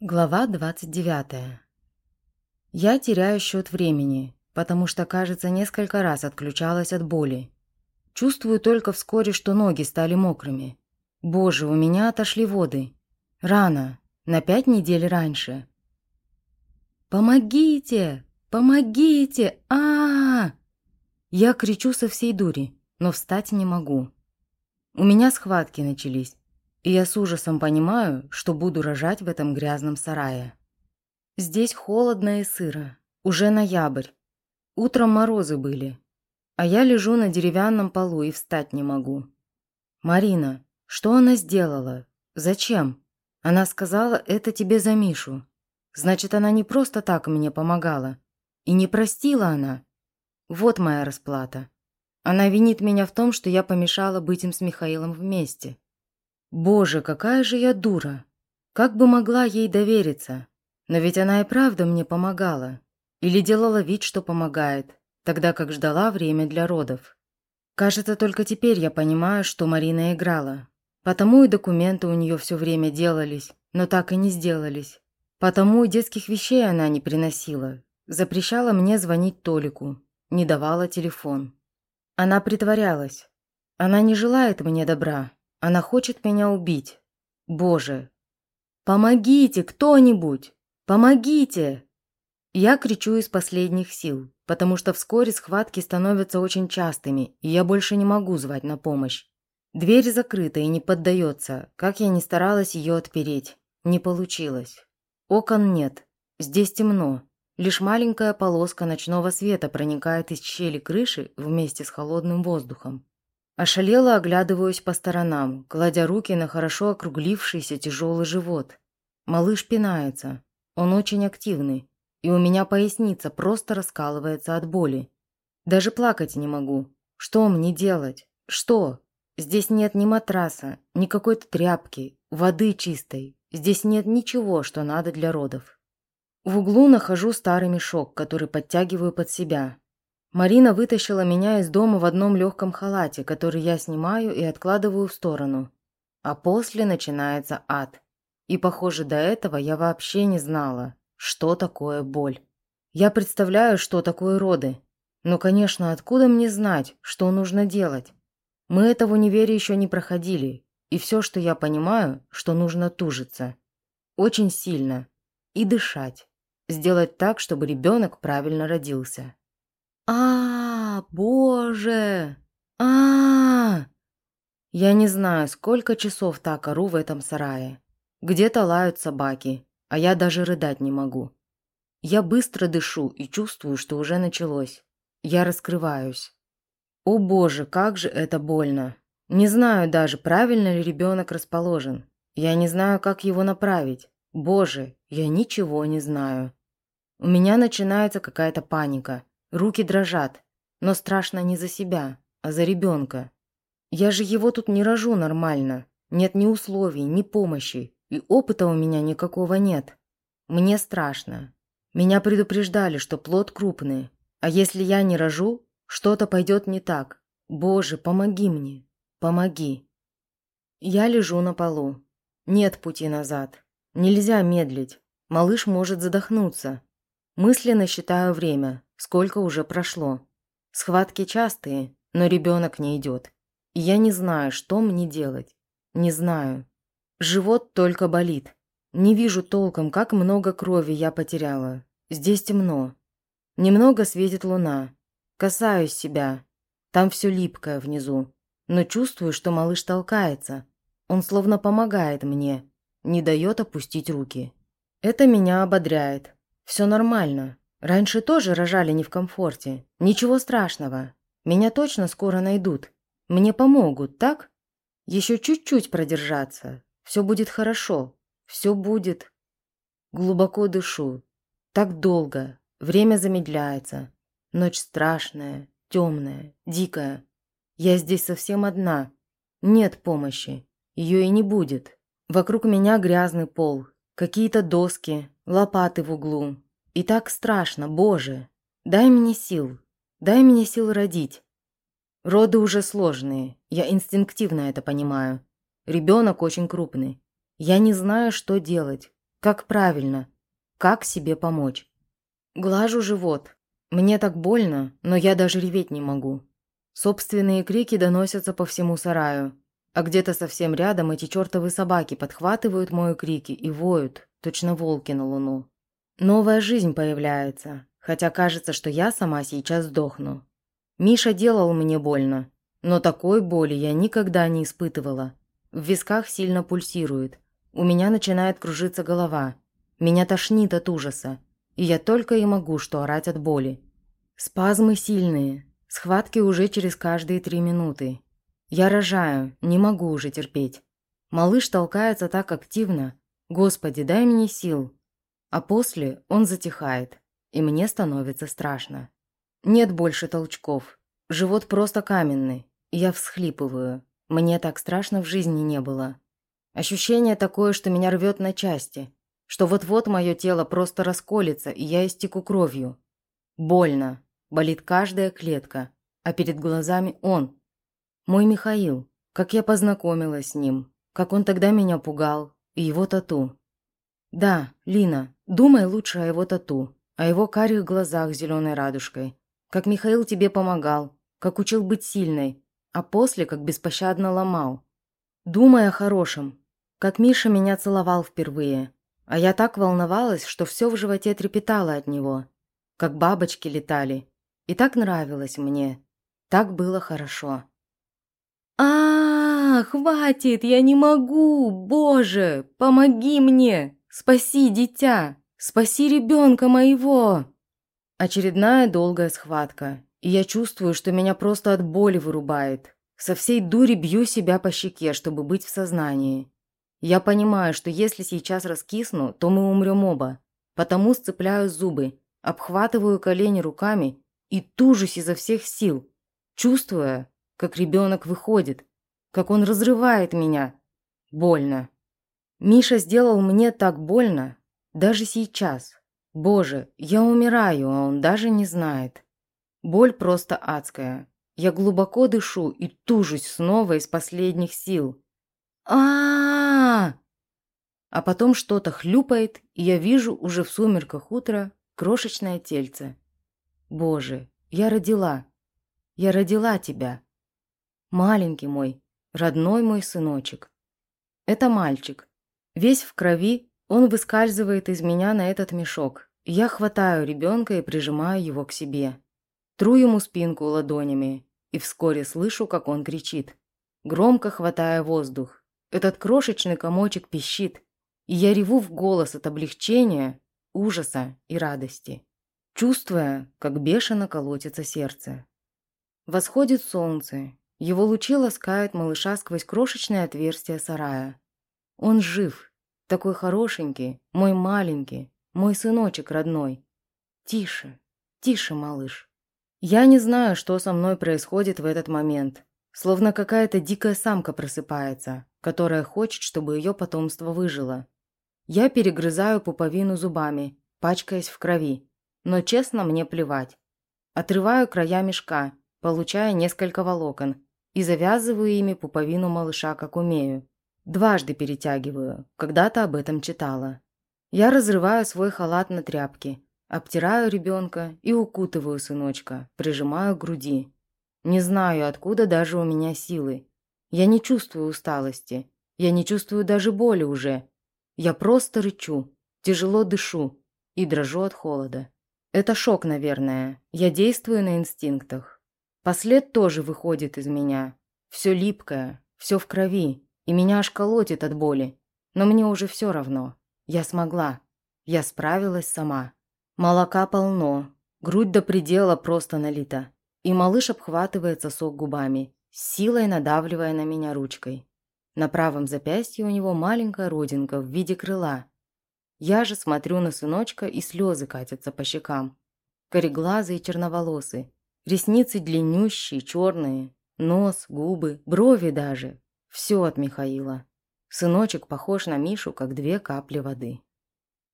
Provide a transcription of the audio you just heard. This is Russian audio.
Глава 29. Я теряю счет времени, потому что, кажется, несколько раз отключалась от боли. Чувствую только вскоре, что ноги стали мокрыми. Боже, у меня отошли воды. Рано, на пять недель раньше. «Помогите! Помогите! а, -а, -а Я кричу со всей дури, но встать не могу. У меня схватки начались. И я с ужасом понимаю, что буду рожать в этом грязном сарае. Здесь холодно и сыро. Уже ноябрь. Утром морозы были. А я лежу на деревянном полу и встать не могу. Марина, что она сделала? Зачем? Она сказала, это тебе за Мишу. Значит, она не просто так мне помогала. И не простила она. Вот моя расплата. Она винит меня в том, что я помешала быть им с Михаилом вместе. Боже, какая же я дура! Как бы могла ей довериться? Но ведь она и правда мне помогала. Или делала вид, что помогает, тогда как ждала время для родов. Кажется, только теперь я понимаю, что Марина играла. Потому и документы у нее все время делались, но так и не сделались. Потому и детских вещей она не приносила. Запрещала мне звонить Толику, не давала телефон. Она притворялась. Она не желает мне добра, она хочет меня убить. Боже! Помогите кто-нибудь! Помогите! Я кричу из последних сил, потому что вскоре схватки становятся очень частыми, и я больше не могу звать на помощь. Дверь закрыта и не поддается, как я ни старалась ее отпереть. Не получилось. Окон нет. Здесь темно. Лишь маленькая полоска ночного света проникает из щели крыши вместе с холодным воздухом. Ошалело оглядываюсь по сторонам, кладя руки на хорошо округлившийся тяжелый живот. Малыш пинается. Он очень активный. И у меня поясница просто раскалывается от боли. Даже плакать не могу. Что мне делать? Что? Здесь нет ни матраса, ни какой-то тряпки, воды чистой. Здесь нет ничего, что надо для родов. В углу нахожу старый мешок, который подтягиваю под себя. Марина вытащила меня из дома в одном легком халате, который я снимаю и откладываю в сторону. А после начинается ад. И, похоже, до этого я вообще не знала, что такое боль. Я представляю, что такое роды. Но, конечно, откуда мне знать, что нужно делать? Мы это в универе еще не проходили. И все, что я понимаю, что нужно тужиться. Очень сильно. И дышать. Сделать так, чтобы ребенок правильно родился. А, боже! А, Я не знаю, сколько часов так ору в этом сарае. Где-то лают собаки, а я даже рыдать не могу. Я быстро дышу и чувствую, что уже началось. Я раскрываюсь. О боже, как же это больно. Не знаю даже, правильно ли ребенок расположен. Я не знаю, как его направить. Боже, я ничего не знаю. У меня начинается какая-то паника. Руки дрожат, но страшно не за себя, а за ребенка. Я же его тут не рожу нормально. Нет ни условий, ни помощи, и опыта у меня никакого нет. Мне страшно. Меня предупреждали, что плод крупный, а если я не рожу, что-то пойдет не так. Боже, помоги мне, помоги. Я лежу на полу. Нет пути назад. Нельзя медлить. Малыш может задохнуться. Мысленно считаю время. Сколько уже прошло? Схватки частые, но ребенок не идет. Я не знаю, что мне делать. Не знаю. Живот только болит. Не вижу толком, как много крови я потеряла. Здесь темно. Немного светит луна. Касаюсь себя. Там все липкое внизу. Но чувствую, что малыш толкается. Он словно помогает мне. Не дает опустить руки. Это меня ободряет. Все нормально. Раньше тоже рожали не в комфорте. Ничего страшного. Меня точно скоро найдут. Мне помогут, так? Еще чуть-чуть продержаться. Все будет хорошо. Все будет. Глубоко дышу. Так долго. Время замедляется. Ночь страшная, темная, дикая. Я здесь совсем одна. Нет помощи. Ее и не будет. Вокруг меня грязный пол. Какие-то доски, лопаты в углу, и так страшно, Боже. Дай мне сил. Дай мне сил родить. Роды уже сложные. Я инстинктивно это понимаю. Ребенок очень крупный. Я не знаю, что делать. Как правильно? Как себе помочь? Глажу живот. Мне так больно, но я даже реветь не могу. Собственные крики доносятся по всему сараю, а где-то совсем рядом эти чертовы собаки подхватывают мои крики и воют, точно волки на луну. Новая жизнь появляется, хотя кажется, что я сама сейчас сдохну. Миша делал мне больно, но такой боли я никогда не испытывала. В висках сильно пульсирует, у меня начинает кружиться голова, меня тошнит от ужаса, и я только и могу что орать от боли. Спазмы сильные, схватки уже через каждые три минуты. Я рожаю, не могу уже терпеть. Малыш толкается так активно. Господи, дай мне сил. А после он затихает, и мне становится страшно. Нет больше толчков. Живот просто каменный. Я всхлипываю. Мне так страшно в жизни не было. Ощущение такое, что меня рвет на части что вот-вот мое тело просто расколется, и я истеку кровью. Больно, болит каждая клетка, а перед глазами он. Мой Михаил, как я познакомилась с ним, как он тогда меня пугал, и его тату. Да, Лина, думай лучше о его тату, о его карих глазах с зеленой радужкой, как Михаил тебе помогал, как учил быть сильной, а после как беспощадно ломал. Думай о хорошем, как Миша меня целовал впервые, а я так волновалась, что все в животе трепетало от него, как бабочки летали. И так нравилось мне. Так было хорошо. а, -а, -а Хватит! Я не могу! Боже! Помоги мне! Спаси дитя! Спаси ребенка моего!» Очередная долгая схватка, и я чувствую, что меня просто от боли вырубает. Со всей дури бью себя по щеке, чтобы быть в сознании. Я понимаю, что если сейчас раскисну, то мы умрем оба. Потому сцепляю зубы, обхватываю колени руками и тужусь изо всех сил, чувствуя, как ребенок выходит, как он разрывает меня. Больно. Миша сделал мне так больно, даже сейчас. Боже, я умираю, а он даже не знает. Боль просто адская. Я глубоко дышу и тужусь снова из последних сил а а потом что-то хлюпает, и я вижу уже в сумерках утра крошечное тельце. Боже, я родила. Я родила тебя. Маленький мой, родной мой сыночек. Это мальчик. Весь в крови, он выскальзывает из меня на этот мешок. Я хватаю ребенка и прижимаю его к себе. Тру ему спинку ладонями и вскоре слышу, как он кричит, громко хватая воздух. Этот крошечный комочек пищит, и я реву в голос от облегчения, ужаса и радости, чувствуя, как бешено колотится сердце. Восходит солнце, его лучи ласкают малыша сквозь крошечное отверстие сарая. Он жив, такой хорошенький, мой маленький, мой сыночек родной. Тише, тише, малыш. Я не знаю, что со мной происходит в этот момент. Словно какая-то дикая самка просыпается, которая хочет, чтобы ее потомство выжило. Я перегрызаю пуповину зубами, пачкаясь в крови. Но честно, мне плевать. Отрываю края мешка, получая несколько волокон, и завязываю ими пуповину малыша, как умею. Дважды перетягиваю, когда-то об этом читала. Я разрываю свой халат на тряпки, обтираю ребенка и укутываю сыночка, прижимаю к груди. Не знаю, откуда даже у меня силы. Я не чувствую усталости. Я не чувствую даже боли уже. Я просто рычу, тяжело дышу и дрожу от холода. Это шок, наверное. Я действую на инстинктах. Послед тоже выходит из меня. Все липкое, все в крови, и меня аж колотит от боли. Но мне уже все равно. Я смогла. Я справилась сама. Молока полно. Грудь до предела просто налита. И малыш обхватывает сосок губами силой надавливая на меня ручкой. На правом запястье у него маленькая родинка в виде крыла. Я же смотрю на сыночка, и слезы катятся по щекам. Кореглазые и черноволосые, ресницы длиннющие, черные, нос, губы, брови даже. Все от Михаила. Сыночек похож на Мишу, как две капли воды.